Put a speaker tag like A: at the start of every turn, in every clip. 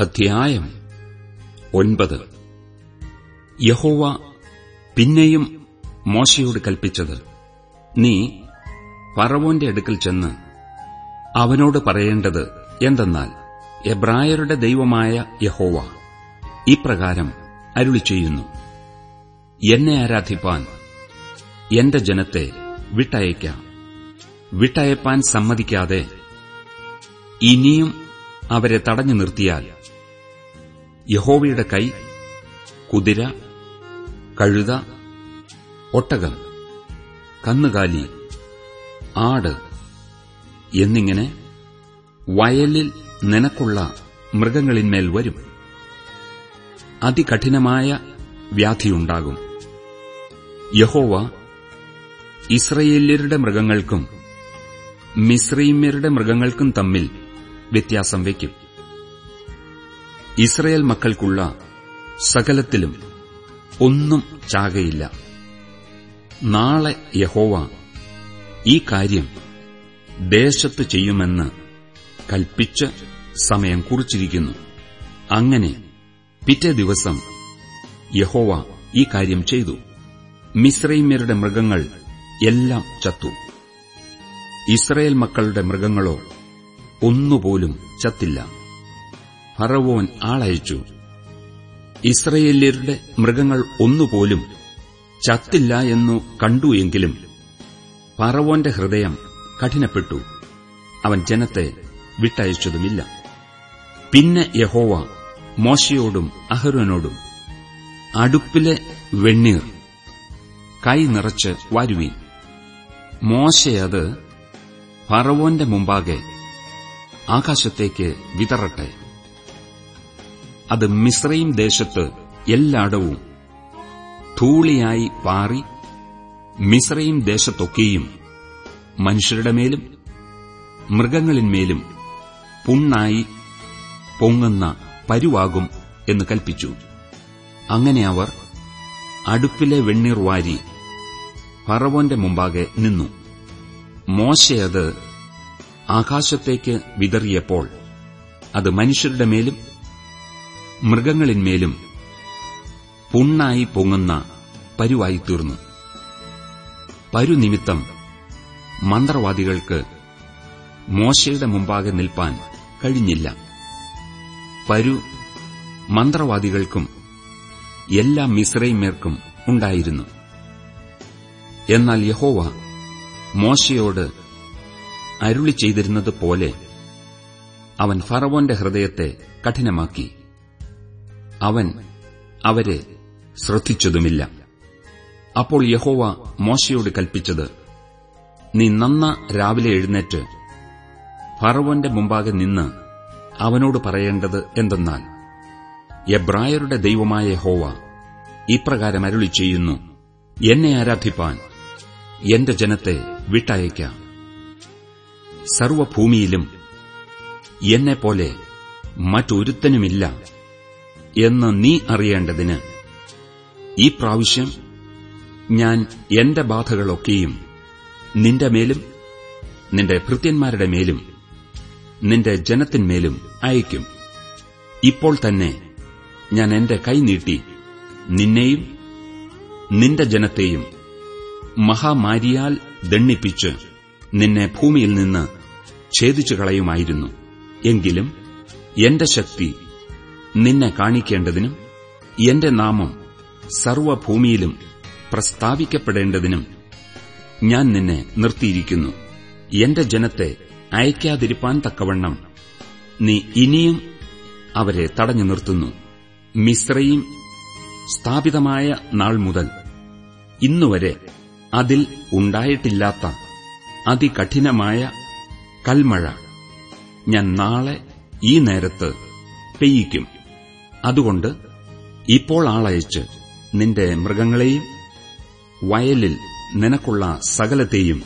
A: അധ്യായം ഒൻപത്. യഹോവ പിന്നെയും മോശയോട് കൽപ്പിച്ചത് നീ പറവോന്റെ അടുക്കൽ ചെന്ന് അവനോട് പറയേണ്ടത് എന്തെന്നാൽ എബ്രായരുടെ ദൈവമായ യഹോവ ഇപ്രകാരം അരുളി ചെയ്യുന്നു എന്നെ ആരാധിപ്പാൻ എന്റെ ജനത്തെ വിട്ടയക്കാം വിട്ടയപ്പാൻ സമ്മതിക്കാതെ ഇനിയും അവരെ തടഞ്ഞു നിർത്തിയാൽ യഹോവയുടെ കൈ കുതിര കഴുത ഒട്ടകം കന്നുകാലി ആട് എന്നിങ്ങനെ വയലിൽ നിനക്കുള്ള മൃഗങ്ങളിന്മേൽ വരും. അതികഠിനമായ വ്യാധിയുണ്ടാകും. യഹോവ ഇസ്രയേല്യരുടെ മൃഗങ്ങൾക്കും മിസ്രൈമ്യരുടെ മൃഗങ്ങൾക്കും തമ്മിൽ വ്യത്യാസം വയ്ക്കും. ഇസ്രയേൽ മക്കൾക്കുള്ള സകലത്തിലും ഒന്നും ചാകയില്ല. നാളെ യഹോവ ഈ കാര്യം ദേശത്ത് ചെയ്യുമെന്ന് കൽപ്പിച്ച് സമയം കുറിച്ചിരിക്കുന്നു. അങ്ങനെ പിറ്റേ ദിവസം യഹോവ ഈ കാര്യം ചെയ്തു. മിശ്രൈമ്യരുടെ മൃഗങ്ങൾ എല്ലാം ചത്തു. ഇസ്രയേൽ മക്കളുടെ മൃഗങ്ങളോ ഒന്നുപോലും ചത്തില്ല. ഫറവോൻ ആളയച്ചു. ഇസ്രയേല്യരുടെ മൃഗങ്ങൾ ഒന്നുപോലും ചത്തില്ല എന്നു കണ്ടു എങ്കിലും ഫറവോന്റെ ഹൃദയം കഠിനപ്പെട്ടു. അവൻ ജനത്തെ വിട്ടയച്ചതുമില്ല. പിന്നെ യഹോവ മോശയോടും അഹരോനോടും അടുപ്പിലെ വെണ്ണീർ കൈ നിറച്ച് വാരുവീൻ. മോശയത് ഫറവോന്റെ മുമ്പാകെ ആകാശത്തേക്ക് വിതറട്ടെ. അത് മിശ്രയും ദേശത്ത് എല്ലായിടവും ധൂളിയായി പാറി മിശ്രയും ദേശത്തൊക്കെയും മനുഷ്യരുടെ മേലും മൃഗങ്ങളിന്മേലും പുണ്ണായി പൊങ്ങുന്ന പരുവാകും എന്ന് കൽപ്പിച്ചു. അങ്ങനെ അവർ അടുപ്പിലെ വെണ്ണീർ വാരി ഫറവോന്റെ മുമ്പാകെ നിന്നു. മോശയത് ആകാശത്തേക്ക് വിതറിയപ്പോൾ അത് മനുഷ്യരുടെ മേലും മൃഗങ്ങളിന്മേലും പുണ്ണായി പൊങ്ങുന്ന പരുവായിത്തീർന്നു. പരുനിമിത്തം മന്ത്രവാദികൾക്ക് മോശയുടെ മുമ്പാകെ നിൽപ്പാൻ കഴിഞ്ഞില്ല. പരു മന്ത്രവാദികൾക്കും എല്ലാ മിശ്രൈമേർക്കും ഉണ്ടായിരുന്നു. എന്നാൽ യഹോവ മോശയോട് അരുളി ചെയ്തിരുന്നത് പോലെ അവൻ ഫറവോന്റെ ഹൃദയത്തെ കഠിനമാക്കി. അവൻ അവരെ ശ്രദ്ധിച്ചതുമില്ല. അപ്പോൾ യഹോവ മോശയോട് കൽപ്പിച്ചത് നീ നന്ന രാവിലെ എഴുന്നേറ്റ് ഫറവന്റെ മുമ്പാകെ നിന്ന് അവനോട് പറയേണ്ടത് എന്തെന്നാൽ എബ്രായരുടെ ദൈവമായ ഹോവ ഇപ്രകാരം അരുളി ചെയ്യുന്നു എന്നെ ആരാധിപ്പാൻ എന്റെ ജനത്തെ വിട്ടയക്കാം സർവഭൂമിയിലും എന്നെപ്പോലെ മറ്റൊരുത്തനുമില്ല. എന്ന് നീ അറിയേണ്ടതിന്. ഈ പ്രാവശ്യം ഞാൻ എന്റെ ബാധകളൊക്കെയും നിന്റെ മേലും നിന്റെ ഭൃത്യന്മാരുടെ മേലും നിന്റെ ജനത്തിന്മേലും അയക്കും ഇപ്പോൾ തന്നെ ഞാൻ എന്റെ കൈനീട്ടി നിന്നെയും നിന്റെ ജനത്തെയും മഹാമാരിയാൽ ദണ്ണിപ്പിച്ച് നിന്നെ ഭൂമിയിൽ നിന്ന് ഛേദിച്ചു കളയുമായിരുന്നു എങ്കിലും എന്റെ ശക്തി നിന്നെ കാണിക്കേണ്ടതിനും എന്റെ നാമം സർവഭൂമിയിലും പ്രസ്താവിക്കപ്പെടേണ്ടതിനും ഞാൻ നിന്നെ നിർത്തിയിരിക്കുന്നു. എന്റെ ജനത്തെ അയക്കാതിരിപ്പാൻ തക്കവണ്ണം നീ ഇനിയും അവരെ തടഞ്ഞു നിർത്തുന്നു. മിശ്രയും സ്ഥാപിതമായ നാൾ മുതൽ ഇന്നുവരെ അതിൽ ഉണ്ടായിട്ടില്ലാത്ത അതികഠിനമായ കൽമഴ ഞാൻ നാളെ ഈ നേരത്ത് പെയ്യിക്കും. അതുകൊണ്ട് ഇപ്പോൾ ആളയച്ച് നിന്റെ മൃഗങ്ങളെയും വയലിൽ നിനക്കുള്ള സകലത്തെയും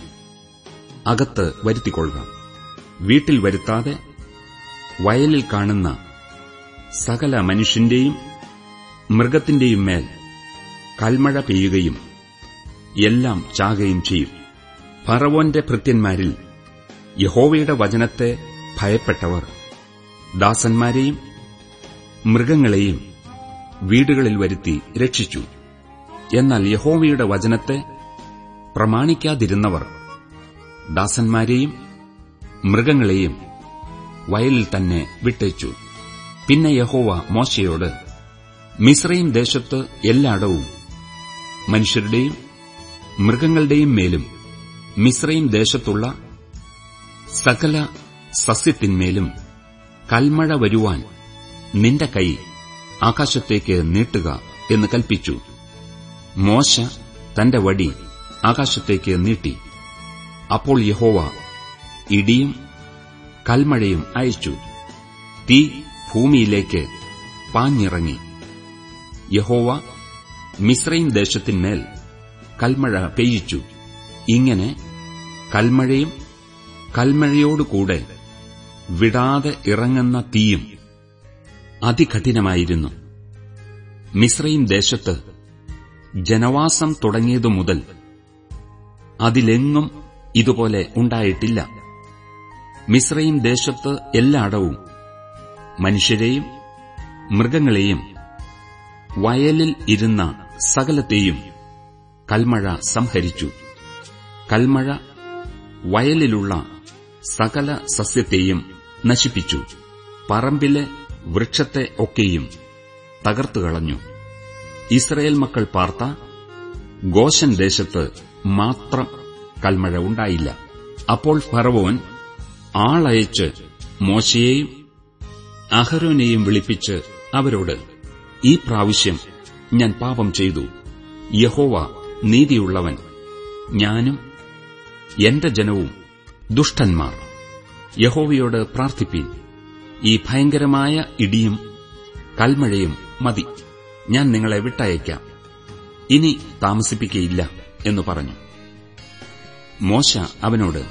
A: അകത്ത് വരുത്തിക്കൊള്ളുക. വീട്ടിൽ വരുത്താതെ വയലിൽ കാണുന്ന സകല മനുഷ്യന്റെയും മൃഗത്തിന്റെയും മേൽ കൽമഴ പെയ്യുകയും എല്ലാം ചാകുകയും ചെയ്യും. ഫറവോന്റെ ഭൃത്യന്മാരിൽ യഹോവയുടെ വചനത്തെ ഭയപ്പെട്ടവർ ദാസന്മാരെയും മൃഗങ്ങളെയും വീടുകളിൽ വരുത്തി രക്ഷിച്ചു. എന്നാൽ യഹോവയുടെ വചനത്തെ പ്രമാണിക്കാതിരുന്നവർ ദാസന്മാരെയും മൃഗങ്ങളെയും വയലിൽ തന്നെ വിട്ടേച്ചു പിന്നെ യഹോവ മോശയോട് മിശ്രയും ദേശത്ത് എല്ലായിടവും മനുഷ്യരുടെയും മൃഗങ്ങളുടെയും മേലും മിശ്രയും ദേശത്തുള്ള സകല സസ്യത്തിന്മേലും കൽമഴ വരുവാൻ നിന്റെ കൈ ആകാശത്തേക്ക് നീട്ടുക എന്ന് കൽപ്പിച്ചു. മോശ തന്റെ വടി ആകാശത്തേക്ക് നീട്ടി. അപ്പോൾ യഹോവ ഇടിയും കൽമഴയും അയച്ചു. തീ ഭൂമിയിലേക്ക് പാഞ്ഞിറങ്ങി. യഹോവ മിശ്രയും ദേശത്തിന്മേൽ കൽമഴ പെയ്യിച്ചു. ഇങ്ങനെ കൽമഴയും കൽമഴയോടുകൂടെ വിടാതെ ഇറങ്ങുന്ന തീയും അതികഠിനമായിരുന്നു. മിശ്രയും ദേശത്ത് ജനവാസം തുടങ്ങിയതു മുതൽ അതിലെങ്ങും ഇതുപോലെ ഉണ്ടായിട്ടില്ല. മിശ്രയും ദേശത്ത് എല്ലായിടവും മനുഷ്യരെയും മൃഗങ്ങളെയും വയലിൽ ഇരുന്ന സകലത്തെയും കൽമഴ സംഹരിച്ചു. കൽമഴ വയലിലുള്ള സകല സസ്യത്തെയും നശിപ്പിച്ചു. പറമ്പിലെ വൃക്ഷത്തെ ഒക്കെയും തകർത്തുകളഞ്ഞു ഇസ്രയേൽ മക്കൾ പാർത്ത ഗോശൻ ദേശത്ത് മാത്രം കൽമഴ ഉണ്ടായില്ല. അപ്പോൾ ഫറവോൻ ആളയച്ച് മോശയെയും അഹരോനെയും വിളിപ്പിച്ച് അവരോട് ഈ പ്രാവശ്യം ഞാൻ പാപം ചെയ്തു. യഹോവ നീതിയുള്ളവൻ. ഞാനും എന്റെ ജനവും ദുഷ്ടന്മാർ. യഹോവയോട് പ്രാർത്ഥിപ്പീൻ. ഈ ഭയങ്കരമായ ഇടിയും കൽമഴയും മതി. ഞാൻ നിങ്ങളെ വിട്ടയക്കാം. ഇനി താമസിപ്പിക്കയില്ല എന്ന് പറഞ്ഞു. മോശ അവനോട്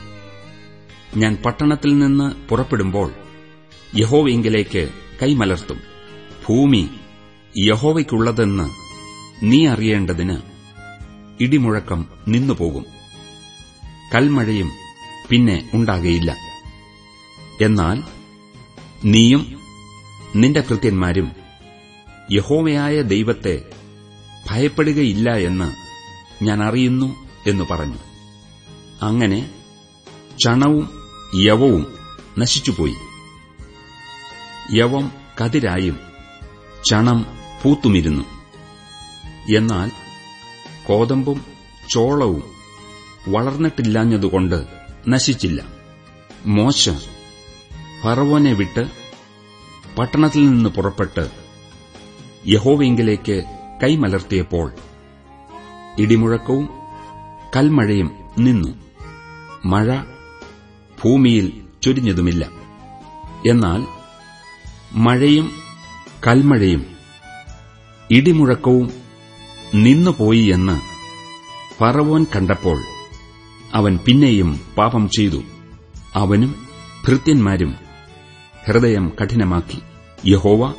A: ഞാൻ പട്ടണത്തിൽ നിന്ന് പുറപ്പെടുമ്പോൾ യഹോവയെങ്കിലേക്ക് കൈമലർത്തും. ഭൂമി യഹോവയ്ക്കുള്ളതെന്ന് നീ അറിയേണ്ടതിന് ഇടിമുഴക്കം നിന്നുപോകും. കൽമഴയും പിന്നെ ഉണ്ടാകയില്ല. എന്നാൽ നീയും നിന്റെ കൃത്യന്മാരും യഹോവയായ ദൈവത്തെ ഭയപ്പെടുകയില്ല എന്ന് ഞാൻ അറിയുന്നു എന്ന് പറഞ്ഞു. അങ്ങനെ ചണവും യവവും നശിച്ചുപോയി. യവം കതിരായും ചണം പൂത്തുമിരുന്നു. എന്നാൽ കോതമ്പും ചോളവും വളർന്നിട്ടില്ലാഞ്ഞതുകൊണ്ട് നശിച്ചില്ല. മോശ ഫറവോനെ വിട്ട് പട്ടണത്തിൽ നിന്ന് പുറപ്പെട്ട് യഹോവെങ്കിലേക്ക് കൈമലർത്തിയപ്പോൾ ഇടിമുഴക്കവും കൽമഴയും നിന്നു. മഴ ഭൂമിയിൽ ചൊരിഞ്ഞതുമില്ല. എന്നാൽ മഴയും കൽമഴയും ഇടിമുഴക്കവും നിന്നുപോയി എന്ന് ഫറവോൻ കണ്ടപ്പോൾ അവൻ പിന്നെയും പാപം ചെയ്തു. അവനും ഭൃത്യന്മാരും ഹൃദയം കഠിനമാക്കി. യഹോവ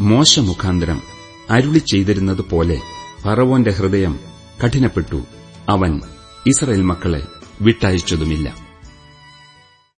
A: മോശമുഖാന്തരം അരുളി ചെയ്തിരുന്നതുപോലെ ഫറവോന്റെ ഹൃദയം കഠിനപ്പെട്ടു. അവൻ ഇസ്രയേൽ മക്കളെ വിട്ടയച്ചതുമില്ല.